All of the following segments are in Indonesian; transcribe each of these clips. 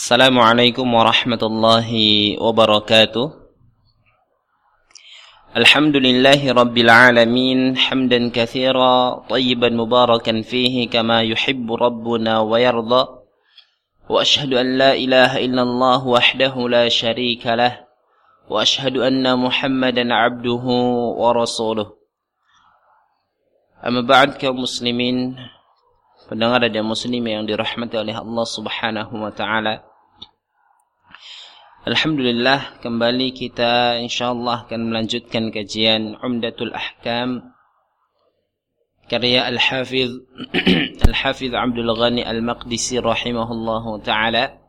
السلام عليكم ورحمة الله وبركاته. الحمد لله رب العالمين حمدا كثيرا طيبا مباركا فيه كما يحب ربنا ويرضى. وأشهد أن لا إله إلا الله وحده لا شريك له. وأشهد أن محمدا عبده ورسوله. أما بعد كمسلمين فدنغرد مسلمين رحمة الله سبحانه وتعالى Alhamdulillah kembali kita insyaallah akan melanjutkan kajian Umdatul Ahkam karya Al-Hafiz Al-Hafiz Abdul Ghani Al-Maqdisi rahimahullahu taala.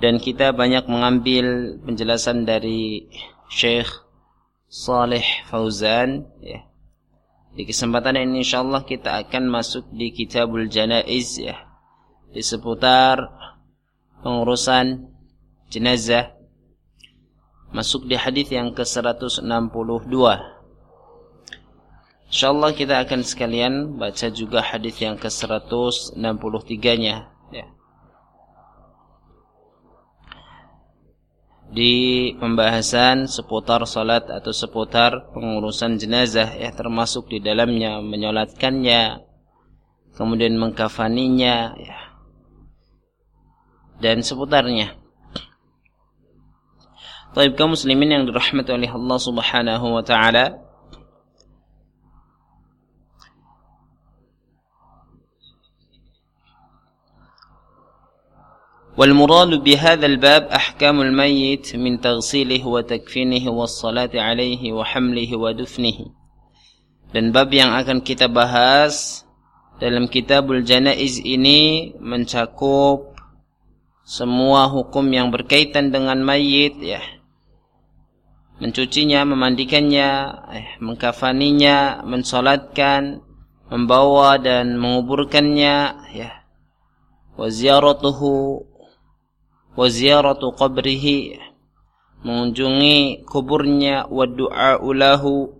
Dan kita banyak mengambil penjelasan dari Syekh Saleh Fauzan ya di kesempatan ini insyaallah kita akan masuk di Kitabul Janaiz ya. Di seputar pengurusan jenazah. Masuk di hadis yang ke-162. Insyaallah kita akan sekalian baca juga hadis yang ke-163-nya ya. di pembahasan seputar salat atau seputar pengurusan jenazah ya termasuk di dalamnya menyolatkannya kemudian mengkafaninya ya dan seputarnya. Taib kaum muslimin yang dirahmati oleh Allah Subhanahu wa taala والمراد بهذا الباب أحكام الميت من تغسيله وتكفينه والصلاة عليه وحمله ودفنه dan bab yang akan kita bahas dalam kitabul janaiz ini mencakup semua hukum yang berkaitan dengan mayit ya mencucinya memandikannya eh, mengkafaninya mensolatkan membawa dan menguburkannya ya. Wa ziyaratuhu wa ziyaratu qabrihi mengunjungi kuburnya wa du'a ulahu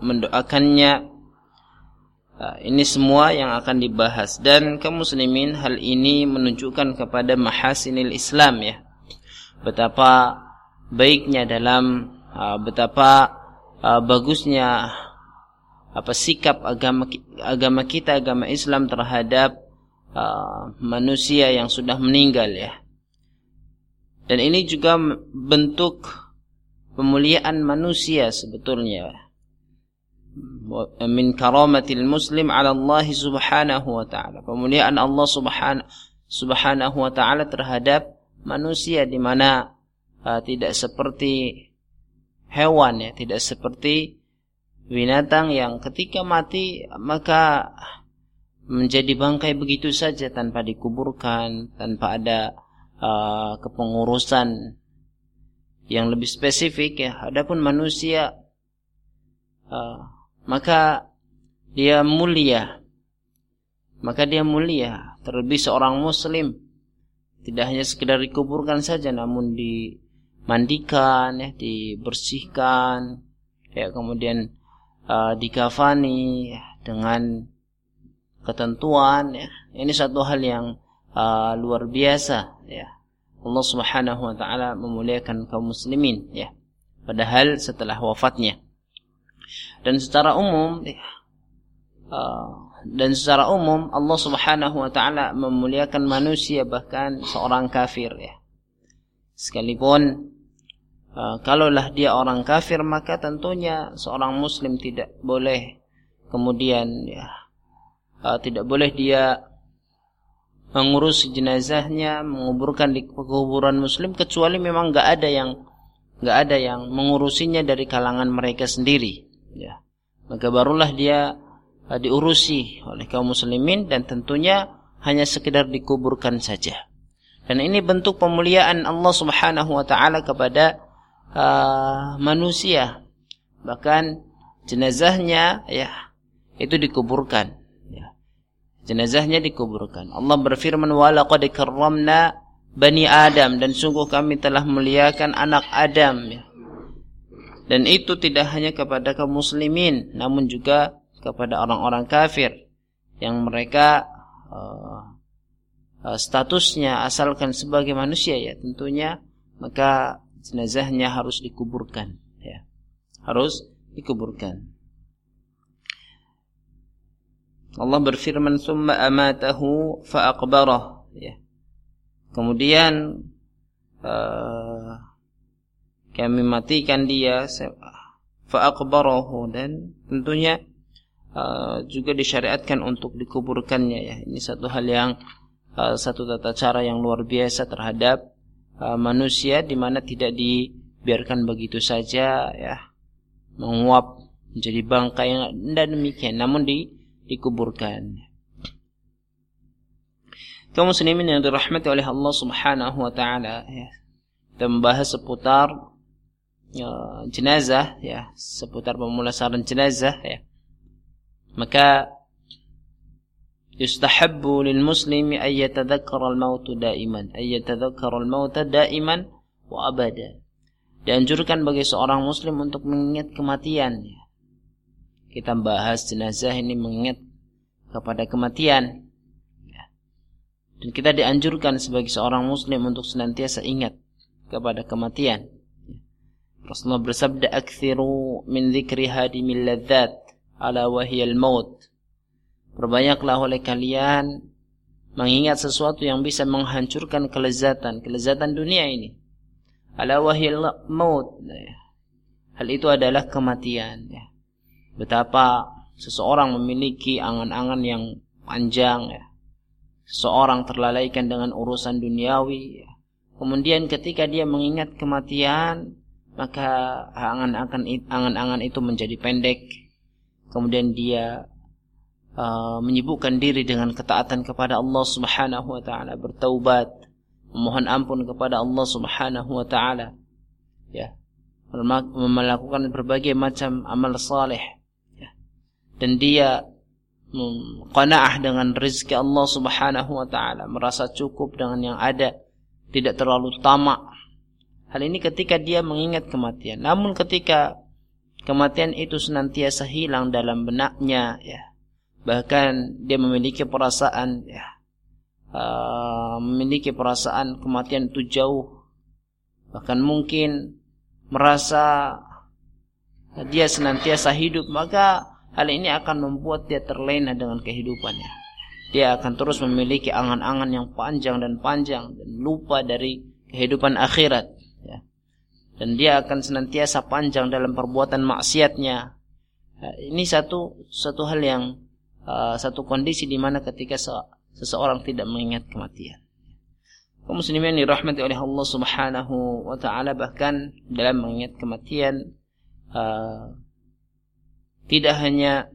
mendoakannya. Nah, ini semua yang akan dibahas. Dan kaum muslimin hal ini menunjukkan kepada mahasinil Islam ya. Betapa baiknya dalam uh, betapa uh, bagusnya apa sikap agama agama kita agama Islam terhadap uh, manusia yang sudah meninggal ya dan ini juga bentuk pemuliaan manusia sebetulnya. Min karamatil muslim ala Allah subhanahu wa ta'ala. Pemuliaan Allah subhanahu, subhanahu wa ta'ala terhadap manusia di mana uh, tidak seperti hewan ya, tidak seperti binatang yang ketika mati maka menjadi bangkai begitu saja tanpa dikuburkan, tanpa ada uh, kepengurusan yang lebih spesifik ya. Adapun manusia uh, maka dia mulia. Maka dia mulia terlebih seorang muslim. Tidak hanya sekedar dikuburkan saja namun dimandikan ya dibersihkan ya kemudian uh, dikafani ya, dengan ketentuan ya. Ini satu hal yang uh, luar biasa ya. Allah Subhanahu wa taala memuliakan kaum muslimin ya. Padahal setelah wafatnya. Dan secara umum ya, uh, dan secara umum Allah Subhanahu wa taala memuliakan manusia bahkan seorang kafir ya. Sekalipun uh, kalaulah dia orang kafir maka tentunya seorang muslim tidak boleh kemudian ya uh, tidak boleh dia mengurus jenazahnya, menguburkan di kuburan muslim kecuali memang nggak ada yang nggak ada yang mengurusinya dari kalangan mereka sendiri. Ya. Maka barulah dia uh, diurusi oleh kaum muslimin dan tentunya hanya sekedar dikuburkan saja. Dan ini bentuk pemuliaan Allah Subhanahu wa taala kepada uh, manusia. Bahkan jenazahnya ya itu dikuburkan jenazahnya dikuburkan. Allah berfirman walaqad karramna bani Adam dan sungguh kami telah muliakan anak Adam ya. Dan itu tidak hanya kepada kaum muslimin namun juga kepada orang-orang kafir yang mereka uh, statusnya asalkan sebagai manusia ya tentunya maka jenazahnya harus dikuburkan ya. Harus dikuburkan. Allah berfirman summa amatahu fa aqbarah ya. Kemudian uh, kami matikan dia fa aqbarahu dan tentunya uh, juga disyariatkan untuk dikuburkannya ya. Ini satu hal yang uh, satu tata cara yang luar biasa terhadap uh, manusia di mana tidak dibiarkan begitu saja ya menguap menjadi bangkai yang dan demikian namun di dikuburkan. Kaum muslimin yang dirahmati oleh Allah Subhanahu wa taala ya. Kita membahas seputar ya, jenazah ya, seputar pemulasaran jenazah ya. Maka yustahabbu lil muslimi ay yatadhakkara al maut daiman, ay yatadhakkara al maut daiman wa abada. Dianjurkan bagi seorang muslim untuk mengingat kematian kita bahas jenazah ini mengingat kepada kematian. Ya. Dan kita dianjurkan sebagai seorang muslim untuk senantiasa ingat kepada kematian. Ya. Rasulullah bersabda akthiru min dzikri hadimil ladzat ala wahiyal maut. Perbanyaklah oleh kalian mengingat sesuatu yang bisa menghancurkan kelezatan, kelezatan dunia ini. Ala wahiyal maut. Ya. Hal itu adalah kematian. Ya betapa seseorang memiliki angan-angan yang panjang ya. Seseorang terlalaikan dengan urusan duniawi. Kemudian ketika dia mengingat kematian maka angan-angan itu menjadi pendek. Kemudian dia uh, menyibukkan diri dengan ketaatan kepada Allah Subhanahu wa taala, bertaubat, memohon ampun kepada Allah Subhanahu wa taala. Ya. Melakukan berbagai macam amal saleh dan dia qanaah dengan rezeki Allah Subhanahu wa taala, merasa cukup dengan yang ada, tidak terlalu tamak. Hal ini ketika dia mengingat kematian. Namun ketika kematian itu senantiasa hilang dalam benaknya ya. Bahkan dia memiliki perasaan ya uh, memiliki perasaan kematian itu jauh. Bahkan mungkin merasa dia senantiasa hidup, maka Hal ini akan membuat dia terlena dengan kehidupannya. Dia akan terus memiliki angan-angan yang panjang dan panjang dan lupa dari kehidupan akhirat. Ya. Dan dia akan senantiasa panjang dalam perbuatan maksiatnya. Ya, ini satu satu hal yang uh, satu kondisi di mana ketika se seseorang tidak mengingat kematian. Kaum muslimin dirahmati oleh Allah Subhanahu wa taala bahkan dalam mengingat kematian uh, tidak hanya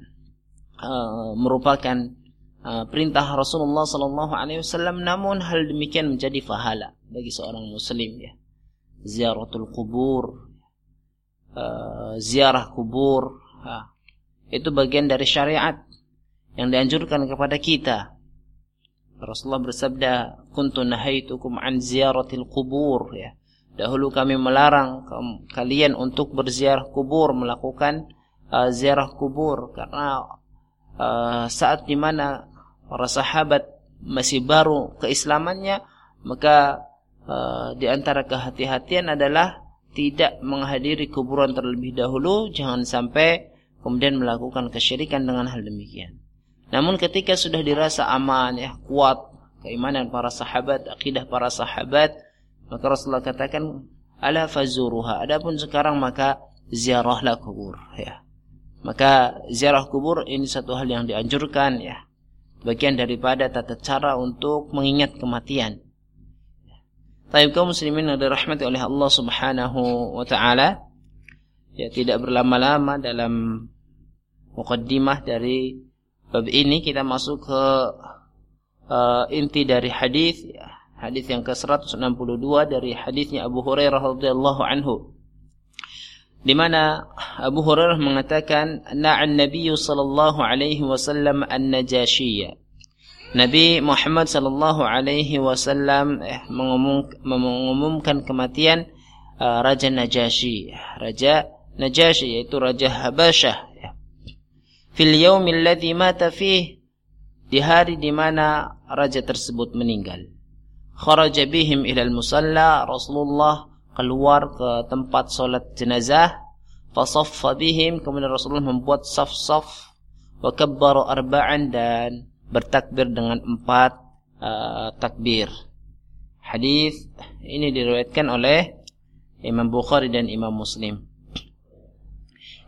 uh, merupakan uh, perintah Rasulullah sallallahu alaihi wasallam namun hal demikian menjadi fahala bagi seorang muslim ya ziaratul kubur uh, ziarah kubur uh, itu bagian dari syariat yang dianjurkan kepada kita. Rasulullah bersabda kuntu nahaitukum an ziyaratil kubur ya. Dahulu kami melarang kalian untuk berziarah kubur melakukan uh, ziarah kubur. Karena uh, saat di mana para sahabat masih baru keislamannya maka uh, di antara kehati-hatian adalah tidak menghadiri kuburan terlebih dahulu jangan sampai kemudian melakukan kesyirikan dengan hal demikian namun ketika sudah dirasa aman ya kuat keimanan para sahabat akidah para sahabat maka Rasulullah katakan ala fazuruha adapun sekarang maka ziarahlah kubur ya maka ziarah kubur ini satu hal yang dianjurkan ya. Bagian daripada tata cara untuk mengingat kematian. Kaum muslimin yang dirahmati oleh Allah Subhanahu wa taala ya tidak berlama-lama dalam mukaddimah dari bab ini kita masuk ke uh, inti dari hadis. Hadis yang ke-162 dari hadisnya Abu Hurairah radhiyallahu anhu di mana Abu Hurairah mengatakan na'an Nabi sallallahu alaihi wasallam an-Najashiyya. Nabi Muhammad sallallahu alaihi wasallam eh, mengumum, mengumumkan kematian uh, Raja Najasyi, Raja Najasyi yaitu Raja Habasyah. Fil yaumil ladzi mata fih di hari di mana raja tersebut meninggal. Kharaja bihim ilal musalla, Rasulullah keluar ke tempat solat jenazah, fasaffa bihim, kemudian Rasulullah membuat saf-saf, wa kabbara arba'an dan bertakbir dengan empat uh, takbir. Hadis ini diriwayatkan oleh Imam Bukhari dan Imam Muslim.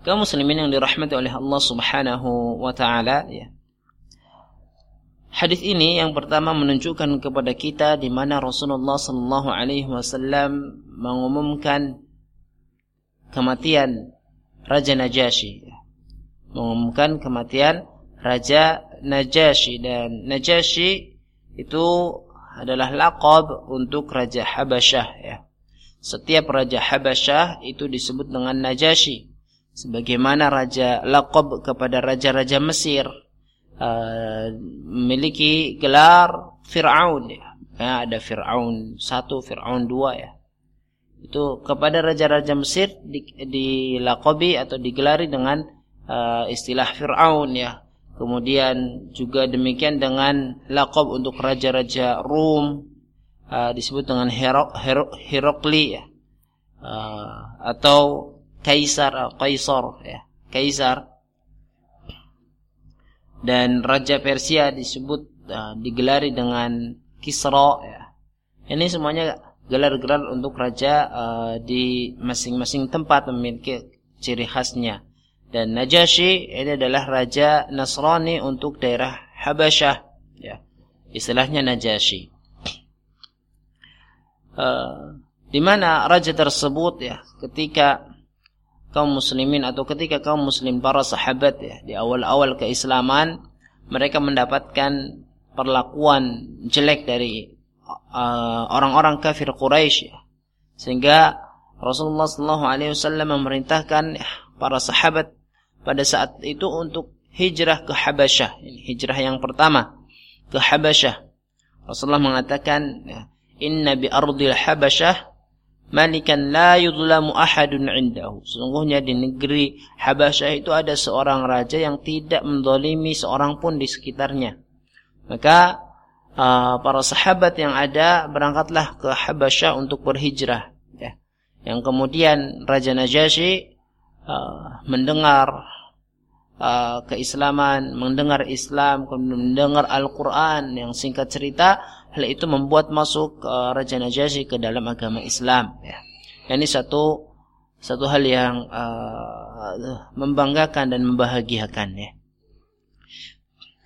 Kaum muslimin yang dirahmati oleh Allah Subhanahu wa taala ya. Hadis ini yang pertama menunjukkan kepada kita di mana Rasulullah sallallahu alaihi wasallam mengumumkan kematian Raja Najasyi. Mengumumkan kematian Raja Najasyi dan Najasyi itu adalah laqab untuk Raja Habasyah ya. Setiap Raja Habasyah itu disebut dengan Najasyi. Sebagaimana raja laqab kepada raja-raja Mesir uh, memiliki gelar Fir'aun ya. ya. ada Fir'aun satu, Fir'aun dua ya. Itu kepada raja-raja Mesir di, dilakobi atau digelari dengan uh, istilah Fir'aun ya. Kemudian juga demikian dengan lakob untuk raja-raja Rum uh, disebut dengan Herok, Herok, Herokli ya. Uh, atau Kaisar, Kaisar ya. Kaisar dan raja Persia disebut uh, digelari dengan Kisra ya. Ini semuanya gelar-gelar untuk raja uh, di masing-masing tempat memiliki ciri khasnya. Dan Najasyi ini adalah raja Nasrani untuk daerah Habasyah ya. Istilahnya Najasyi. Uh, di mana raja tersebut ya ketika kaum muslimin atau ketika kaum muslim para sahabat ya di awal-awal keislaman mereka mendapatkan perlakuan jelek dari uh, orang-orang uh, kafir Quraisy ya. sehingga Rasulullah Shallallahu Alaihi Wasallam memerintahkan ya, para sahabat pada saat itu untuk hijrah ke Habasyah ini hijrah yang pertama ke Habasyah Rasulullah mengatakan ya, inna bi ardil Habasyah malikan la yudlamu ahadun indahu. Sesungguhnya di negeri Habasyah itu ada seorang raja yang tidak mendolimi seorang pun di sekitarnya. Maka uh, para sahabat yang ada berangkatlah ke Habasyah untuk berhijrah. Ya. Yang kemudian Raja Najasyi uh, mendengar uh, keislaman, mendengar Islam, kemudian mendengar Al-Quran yang singkat cerita hal itu membuat masuk uh, Raja Najasyi ke dalam agama Islam ya. Ini satu satu hal yang uh, membanggakan dan membahagiakan ya.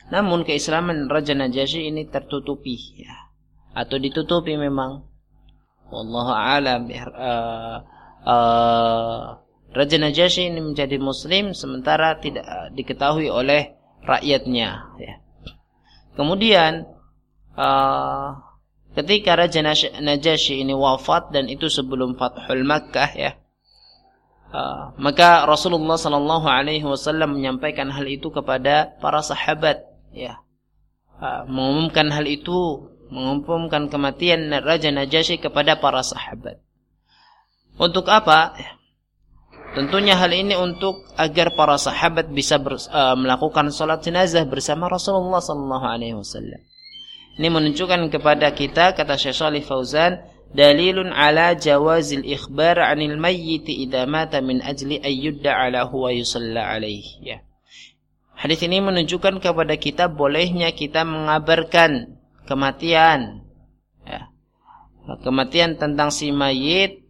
Namun keislaman Raja Najasyi ini tertutupi ya. Atau ditutupi memang. Wallahu alam ya. Uh, uh, Raja Najasyi ini menjadi muslim sementara tidak diketahui oleh rakyatnya ya. Kemudian uh, ketika Raja Najasyi ini wafat dan itu sebelum Fathul Makkah ya. Uh, maka Rasulullah sallallahu alaihi wasallam menyampaikan hal itu kepada para sahabat ya. Uh, mengumumkan hal itu, mengumumkan kematian Raja Najasyi kepada para sahabat. Untuk apa? Tentunya hal ini untuk agar para sahabat bisa ber, uh, melakukan salat jenazah bersama Rasulullah sallallahu alaihi wasallam. Ini menunjukkan kepada kita kata Syekh Shalih Fauzan dalilun ala jawazil ikhbar 'anil mayyit idza mata min ajli ayyudda 'ala huwa yusalla alaihi ya. Hadis ini menunjukkan kepada kita bolehnya kita mengabarkan kematian ya. Kematian tentang si mayit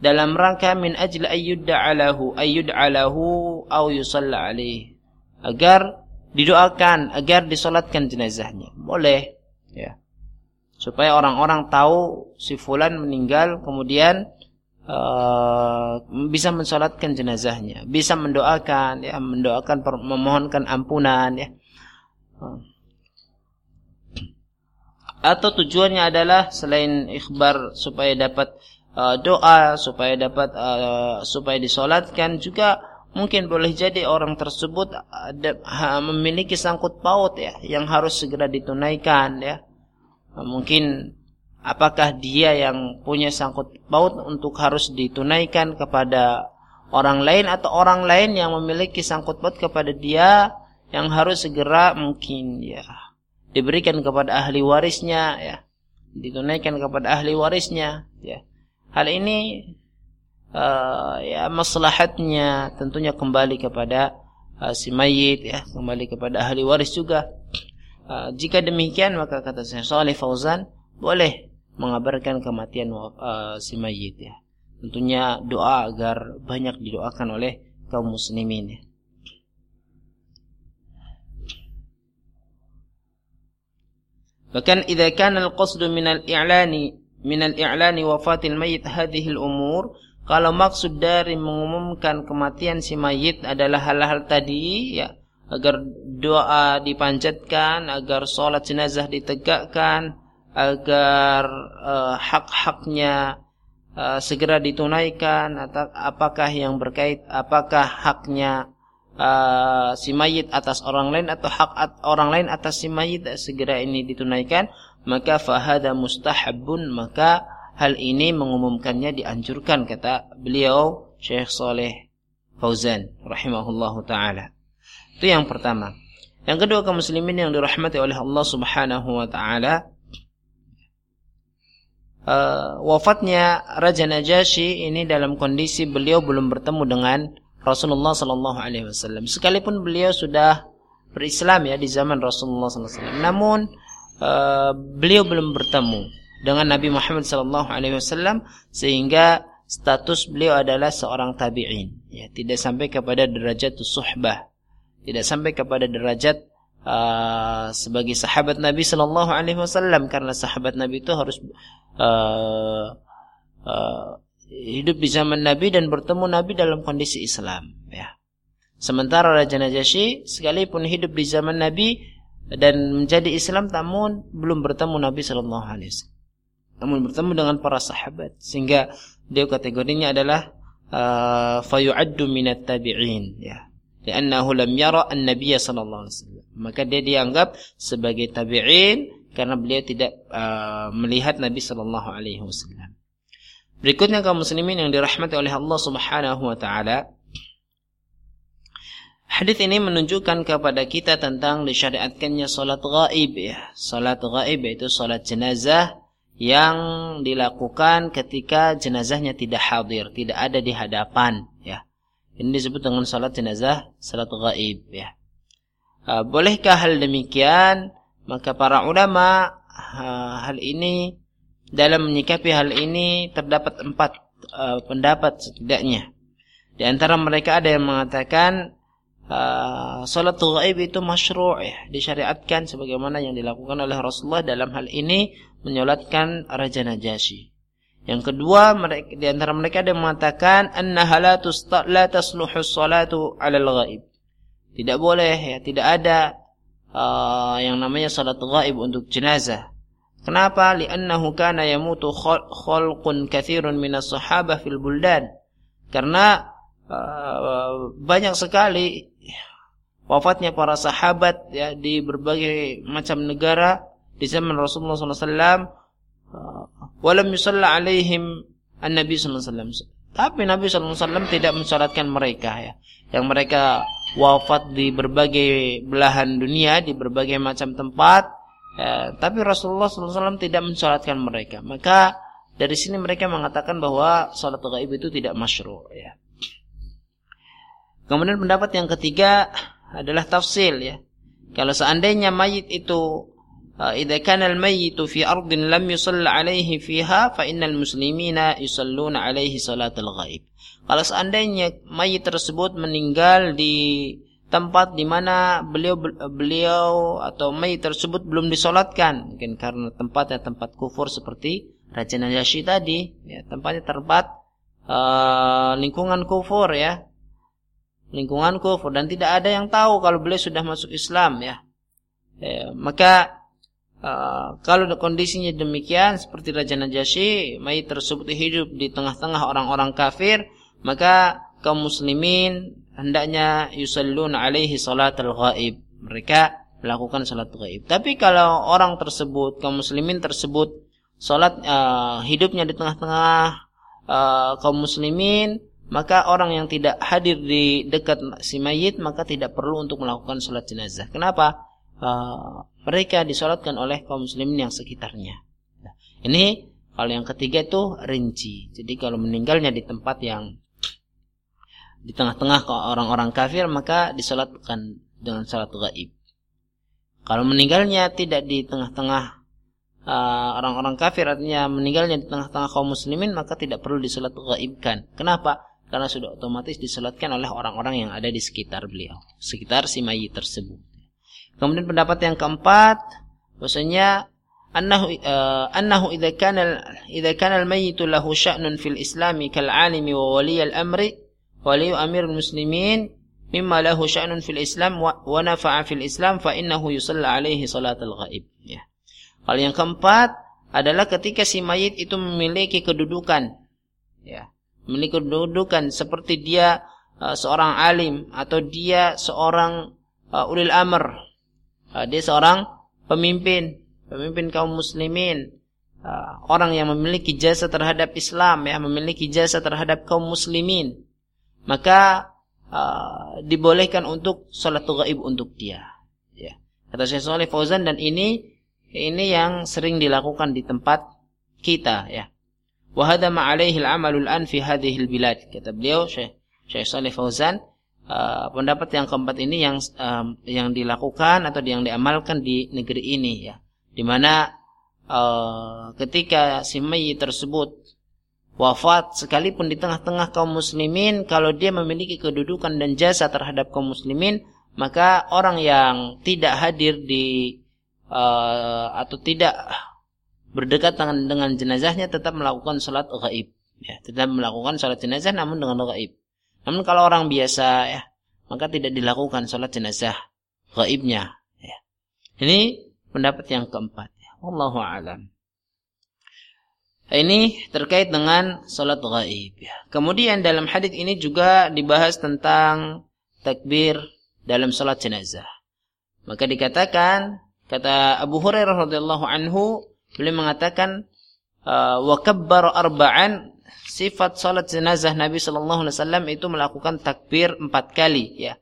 dalam rangka min ajli ayyudda 'alahu ayyud 'alahu au yusalla alaihi agar didoakan agar disolatkan jenazahnya. Boleh, ya. Supaya orang-orang tahu si fulan meninggal kemudian uh, bisa mensolatkan jenazahnya, bisa mendoakan ya, mendoakan memohonkan ampunan ya. Atau tujuannya adalah selain ikhbar supaya dapat uh, doa, supaya dapat uh, supaya disolatkan juga mungkin boleh jadi orang tersebut ada, memiliki sangkut paut ya yang harus segera ditunaikan ya. Mungkin apakah dia yang punya sangkut paut untuk harus ditunaikan kepada orang lain atau orang lain yang memiliki sangkut paut kepada dia yang harus segera mungkin ya diberikan kepada ahli warisnya ya ditunaikan kepada ahli warisnya ya hal ini uh, ya maslahatnya tentunya kembali kepada uh, si mayit ya kembali kepada ahli waris juga. Uh, jika demikian maka kata saya Saleh Fauzan boleh mengabarkan kematian uh, si mayit ya. Tentunya doa agar banyak didoakan oleh kaum muslimin ya. Bahkan idza kana al-qasdu min al-i'lani min al-i'lani wafatil mayyit hadhihi al-umur kalau maksud dari mengumumkan kematian si mayit adalah hal-hal tadi ya agar doa dipanjatkan, agar sholat jenazah ditegakkan, agar uh, hak-haknya uh, segera ditunaikan atau apakah yang berkait apakah haknya uh, si mayit atas orang lain atau hak at orang lain atas si mayit segera ini ditunaikan maka fahada mustahabun maka hal ini mengumumkannya dianjurkan kata beliau Syekh Saleh Fauzan rahimahullahu taala. Itu yang pertama. Yang kedua kaum muslimin yang dirahmati oleh Allah Subhanahu wa taala uh, wafatnya Raja Najasyi ini dalam kondisi beliau belum bertemu dengan Rasulullah sallallahu alaihi wasallam. Sekalipun beliau sudah berislam ya di zaman Rasulullah sallallahu alaihi wasallam, namun uh, beliau belum bertemu dengan Nabi Muhammad sallallahu alaihi wasallam sehingga status beliau adalah seorang tabi'in. Ya tidak sampai kepada derajat suhbah. Tidak sampai kepada derajat uh, sebagai sahabat Nabi sallallahu alaihi wasallam karena sahabat Nabi itu harus uh, uh, hidup di zaman Nabi dan bertemu Nabi dalam kondisi Islam ya. Sementara Raja Najasyi sekalipun hidup di zaman Nabi dan menjadi Islam namun belum bertemu Nabi sallallahu alaihi wasallam. Namun bertemu dengan para sahabat. Sehingga dia kategorinya adalah uh, fayu'addu minat tabi'in ya. Li'annahu lam yara an-nabiy sallallahu alaihi wasallam. Maka dia dianggap sebagai tabi'in karena beliau tidak uh, melihat Nabi sallallahu alaihi wasallam. Berikutnya kaum muslimin yang dirahmati oleh Allah Subhanahu wa taala Hadis ini menunjukkan kepada kita tentang disyariatkannya salat gaib ya. Salat gaib yaitu salat jenazah yang dilakukan ketika jenazahnya tidak hadir, tidak ada di hadapan ya. Ini disebut dengan salat jenazah, salat gaib ya. Uh, bolehkah hal demikian? Maka para ulama uh, hal ini dalam menyikapi hal ini terdapat empat uh, pendapat setidaknya. Di antara mereka ada yang mengatakan uh, salat gaib itu masyru' ya, disyariatkan sebagaimana yang dilakukan oleh Rasulullah dalam hal ini menyolatkan Raja Najasyi. Yang kedua, mereka, di antara mereka ada mengatakan annaha la la tasluhu salatu 'alal ghaib. Tidak boleh ya, tidak ada uh, yang namanya salat ghaib untuk jenazah. Kenapa? Li'annahu kana yamutu khalqun katsirun minas sahabah fil buldan. Karena uh, banyak sekali wafatnya para sahabat ya di berbagai macam negara di zaman Rasulullah SAW walam yusalla alaihim an-nabi tapi Nabi SAW tidak mensalatkan mereka ya. Yang mereka wafat di berbagai belahan dunia di berbagai macam tempat ya, tapi Rasulullah SAW tidak mensalatkan mereka. Maka dari sini mereka mengatakan bahwa salat gaib itu tidak masyru ya. Kemudian pendapat yang ketiga adalah tafsil ya. Kalau seandainya mayit itu eh, idza kana al-mayyitu fi ardin lam yusalla alaihi fiha fa innal muslimina yusalluna alaihi salatul ghaib. Kalau seandainya mayit tersebut meninggal di tempat di mana beliau beliau atau mayit tersebut belum disolatkan mungkin karena tempatnya tempat kufur seperti Raja Najasyi tadi ya tempatnya tempat uh, eh, lingkungan kufur ya lingkungan kufur dan tidak ada yang tahu kalau beliau sudah masuk Islam ya, ya maka Uh, kalau kondisinya demikian seperti Raja Najasyi, mayit tersebut hidup di tengah-tengah orang-orang kafir, maka kaum muslimin hendaknya yusallun alaihi salatul ghaib. Mereka melakukan salat gaib. Tapi kalau orang tersebut, kaum muslimin tersebut salat uh, hidupnya di tengah-tengah uh, kaum muslimin, maka orang yang tidak hadir di dekat si mayit maka tidak perlu untuk melakukan sholat jenazah. Kenapa? Uh, mereka disolatkan oleh kaum muslimin yang sekitarnya. Nah, ini kalau yang ketiga itu rinci. Jadi kalau meninggalnya di tempat yang di tengah-tengah orang-orang kafir maka disolatkan dengan salat gaib. Kalau meninggalnya tidak di tengah-tengah uh, orang-orang kafir artinya meninggalnya di tengah-tengah kaum muslimin maka tidak perlu disolat gaibkan. Kenapa? Karena sudah otomatis disolatkan oleh orang-orang yang ada di sekitar beliau, sekitar si mayit tersebut. Kemudian pendapat yang keempat, bahwasanya annahu uh, annahu idza kana idza kana al-mayyit lahu sya'nun fil islami kal 'alimi wa wali al-amri wali amirul muslimin mimma lahu sya'nun fil islam wa, wa nafa'a fil islam fa innahu yusalla alaihi salatul ghaib. Ya. Hal yang keempat adalah ketika si mayit itu memiliki kedudukan. Ya memiliki kedudukan seperti dia uh, seorang alim atau dia seorang uh, ulil amr. Uh, dia seorang pemimpin pemimpin kaum muslimin. Uh, orang yang memiliki jasa terhadap Islam ya memiliki jasa terhadap kaum muslimin. Maka uh, dibolehkan untuk salat gaib untuk dia. Ya. Kata Syekh Saleh Fauzan dan ini ini yang sering dilakukan di tempat kita ya wa hadha al-amalul an fi hadhihi bilad. Kata beliau Syekh Syekh Saleh Fauzan uh, pendapat yang keempat ini yang um, yang dilakukan atau yang diamalkan di negeri ini ya. Di mana uh, ketika si mayit tersebut wafat sekalipun di tengah-tengah kaum muslimin kalau dia memiliki kedudukan dan jasa terhadap kaum muslimin maka orang yang tidak hadir di uh, atau tidak berdekatan dengan jenazahnya tetap melakukan salat gaib ya tetap melakukan salat jenazah namun dengan gaib namun kalau orang biasa ya maka tidak dilakukan salat jenazah gaibnya ya. ini pendapat yang keempat ya. Wallahu a'lam ini terkait dengan salat gaib. Ya. Kemudian dalam hadis ini juga dibahas tentang takbir dalam salat jenazah. Maka dikatakan kata Abu Hurairah radhiyallahu anhu beliau mengatakan uh, wa kabbar arba'an sifat salat jenazah Nabi sallallahu alaihi wasallam itu melakukan takbir empat kali ya.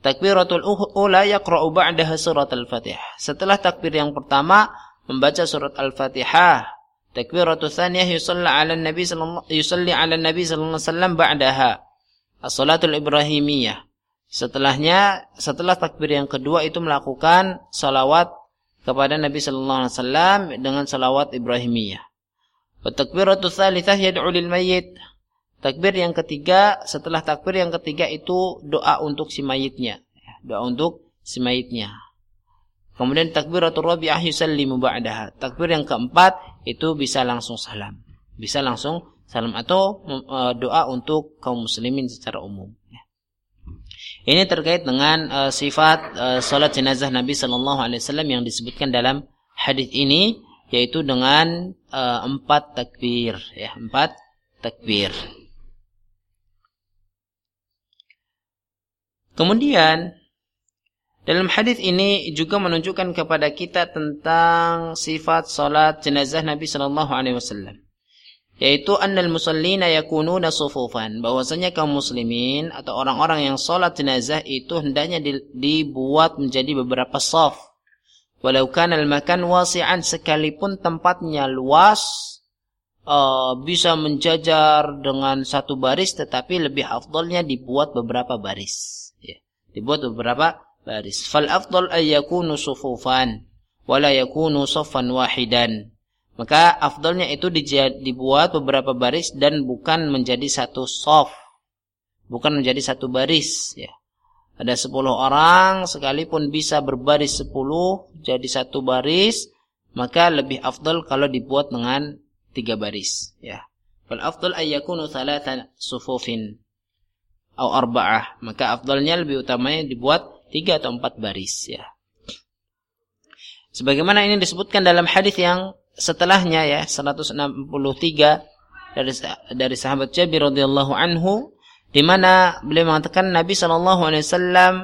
Takbiratul ula yaqra'u ba'daha surat al-Fatihah. Setelah takbir yang pertama membaca surat Al-Fatihah takbiratu tsaniyah yusalli 'ala nabi sallallahu yusalli 'ala nabi sallallahu alaihi wasallam ba'daha as-salatul ibrahimiyah setelahnya setelah takbir yang kedua itu melakukan salawat kepada Nabi sallallahu alaihi wasallam dengan salawat ibrahimiyah wa takbiratu tsalitsah yad'u lil mayyit takbir yang ketiga setelah takbir yang ketiga itu doa untuk si mayitnya doa untuk si mayitnya Kemudian takbiratul rabi'ah yusallimu ba'daha. Takbir yang keempat itu bisa langsung salam. Bisa langsung salam atau uh, doa untuk kaum muslimin secara umum. Ini terkait dengan uh, sifat uh, salat jenazah Nabi sallallahu alaihi wasallam yang disebutkan dalam hadis ini yaitu dengan uh, empat takbir ya, empat takbir. Kemudian dalam hadis ini juga menunjukkan kepada kita tentang sifat salat jenazah Nabi sallallahu alaihi wasallam. Yaitu annal musallina yakununa sufufan, bahwasanya kaum muslimin atau orang-orang yang salat jenazah itu hendaknya dibuat menjadi beberapa saf. Walau kana al-makan wasi'an sekalipun tempatnya luas uh, bisa menjajar dengan satu baris tetapi lebih afdalnya dibuat beberapa baris. Ya, dibuat beberapa baris. Fal afdal ay yakunu sufufan wala yakunu saffan wahidan. Maka afdalnya itu dibuat beberapa baris dan bukan menjadi satu soft. Bukan menjadi satu baris ya. Ada sepuluh orang sekalipun bisa berbaris sepuluh jadi satu baris maka lebih afdal kalau dibuat dengan tiga baris ya. Fal afdal ay yakunu thalathan sufufin atau arba'ah maka afdalnya lebih utamanya dibuat tiga atau empat baris ya. Sebagaimana ini disebutkan dalam hadis yang setelahnya ya 163 dari dari sahabat Jabir radhiyallahu anhu di mana beliau mengatakan Nabi sallallahu alaihi wasallam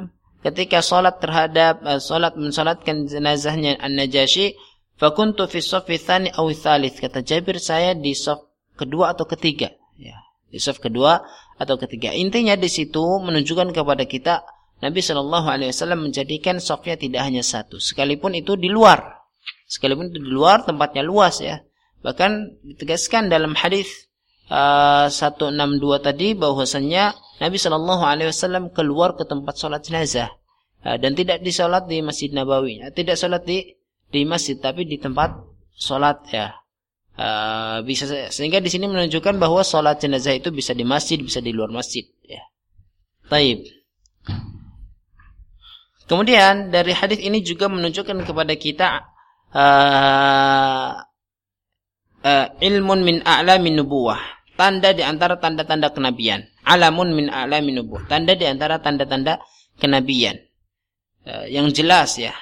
ketika salat terhadap uh, salat mensalatkan jenazahnya An-Najasyi fakuntu fi shaffi tsani aw tsalits kata Jabir saya di saf kedua atau ketiga ya Di saf kedua atau ketiga. Intinya di situ menunjukkan kepada kita Nabi Shallallahu Alaihi Wasallam menjadikan safnya tidak hanya satu, sekalipun itu di luar, sekalipun itu di luar tempatnya luas ya. Bahkan ditegaskan dalam hadis uh, 162 tadi bahwasanya Nabi Shallallahu Alaihi Wasallam keluar ke tempat sholat jenazah uh, dan tidak disolat di Masjid Nabawi, tidak sholat di di masjid tapi di tempat sholat ya. Uh, bisa sehingga di sini menunjukkan bahwa sholat jenazah itu bisa di masjid, bisa di luar masjid. Ya. Taib. Kemudian dari hadis ini juga menunjukkan kepada kita uh, uh, ilmun min a'lamin nubuwah, tanda di antara tanda-tanda kenabian. Alamun min a'lamin nubuwah, tanda di antara tanda-tanda kenabian. Uh, yang jelas ya.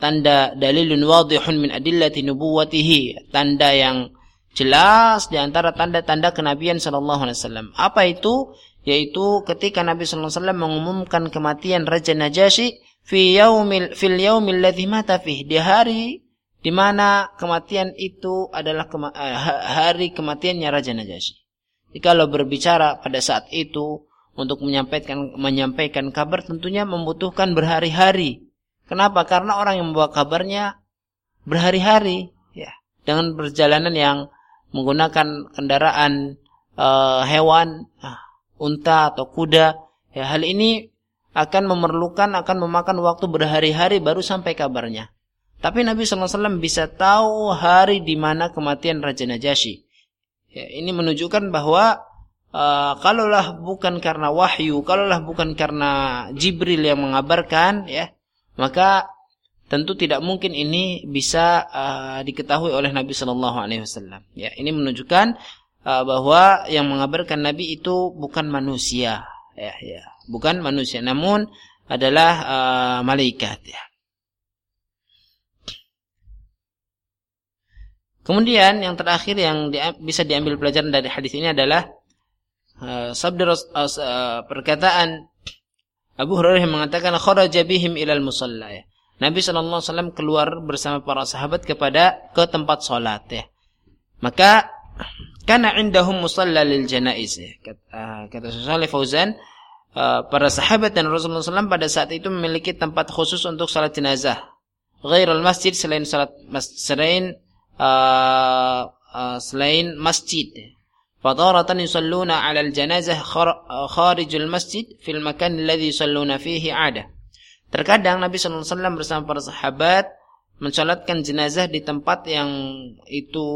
Tanda dalilun wadihun min adillati nubuwatihi, tanda yang jelas di antara tanda-tanda kenabian sallallahu alaihi wasallam. Apa itu? yaitu ketika Nabi sallallahu alaihi wasallam mengumumkan kematian Raja Najasyi fi yaumil fil yaumil ladzi mata fih di hari di mana kematian itu adalah kema eh, hari kematiannya Raja Najasyi. Jikalau berbicara pada saat itu untuk menyampaikan menyampaikan kabar tentunya membutuhkan berhari-hari. Kenapa? Karena orang yang membawa kabarnya berhari-hari ya dengan perjalanan yang menggunakan kendaraan uh, hewan uh, unta atau kuda. Ya, hal ini akan memerlukan akan memakan waktu berhari-hari baru sampai kabarnya. Tapi Nabi SAW bisa tahu hari di mana kematian Raja Najasyi. Ya, ini menunjukkan bahwa uh, kalaulah bukan karena wahyu, kalaulah bukan karena Jibril yang mengabarkan, ya, maka tentu tidak mungkin ini bisa uh, diketahui oleh Nabi Shallallahu Alaihi Wasallam. Ya, ini menunjukkan uh, bahwa yang mengabarkan Nabi itu bukan manusia, ya, ya, bukan manusia, namun adalah uh, malaikat. Ya. Kemudian yang terakhir yang di, bisa diambil pelajaran dari hadis ini adalah uh, sabda uh, perkataan Abu Hurairah mengatakan kharaja bihim ilal musalla ya. Nabi SAW keluar bersama para sahabat kepada ke tempat salat ya. Maka karena indahum musalla lil janaiz. Kata, kata Saleh Fauzan, uh, para sahabat dan Rasulullah SAW pada saat itu memiliki tempat khusus untuk salat jenazah. Ghairul masjid selain salat mas, selain uh, uh, selain masjid. Fataratan yusalluna 'ala al-janazah kharijul masjid fil makan alladhi yusalluna fihi 'ada. Terkadang Nabi sallallahu alaihi wasallam bersama para sahabat mensalatkan jenazah di tempat yang itu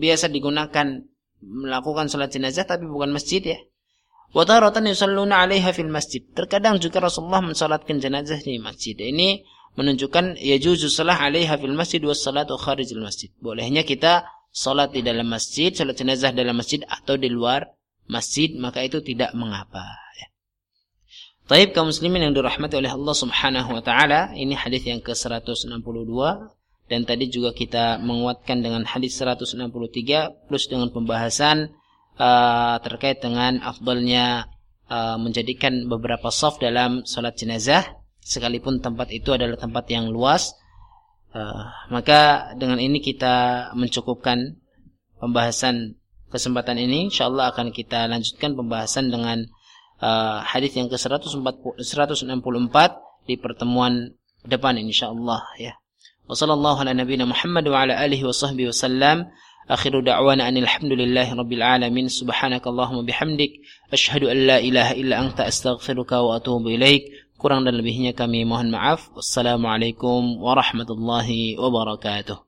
biasa digunakan melakukan sholat jenazah tapi bukan masjid ya. Wataratan yusalluna 'alaiha fil masjid. Terkadang juga Rasulullah mensalatkan jenazah di masjid. Ini menunjukkan ya juzu salah 'alaiha fil masjid was salatu kharijil masjid. Bolehnya kita salat di dalam masjid, salat jenazah dalam masjid atau di luar masjid, maka itu tidak mengapa ya. Taib kaum muslimin yang dirahmati oleh Allah Subhanahu wa taala, ini hadis yang ke-162 dan tadi juga kita menguatkan dengan hadis 163 plus dengan pembahasan uh, terkait dengan afdalnya uh, menjadikan beberapa soft dalam salat jenazah sekalipun tempat itu adalah tempat yang luas uh, maka dengan ini kita mencukupkan pembahasan kesempatan ini insyaallah akan kita lanjutkan pembahasan dengan uh, hadis yang ke-164 di pertemuan depan insyaallah ya. Wasallallahu ala nabiyina Muhammad wa ala alihi wa wasallam akhiru da'wana anil hamdulillahi rabbil alamin. Subhanakallahumma bihamdik. Ashhadu an la ilaha illa anta astaghfiruka wa atubu ilaika kurang dan lebihnya kami mohon maaf wassalamualaikum warahmatullahi wabarakatuh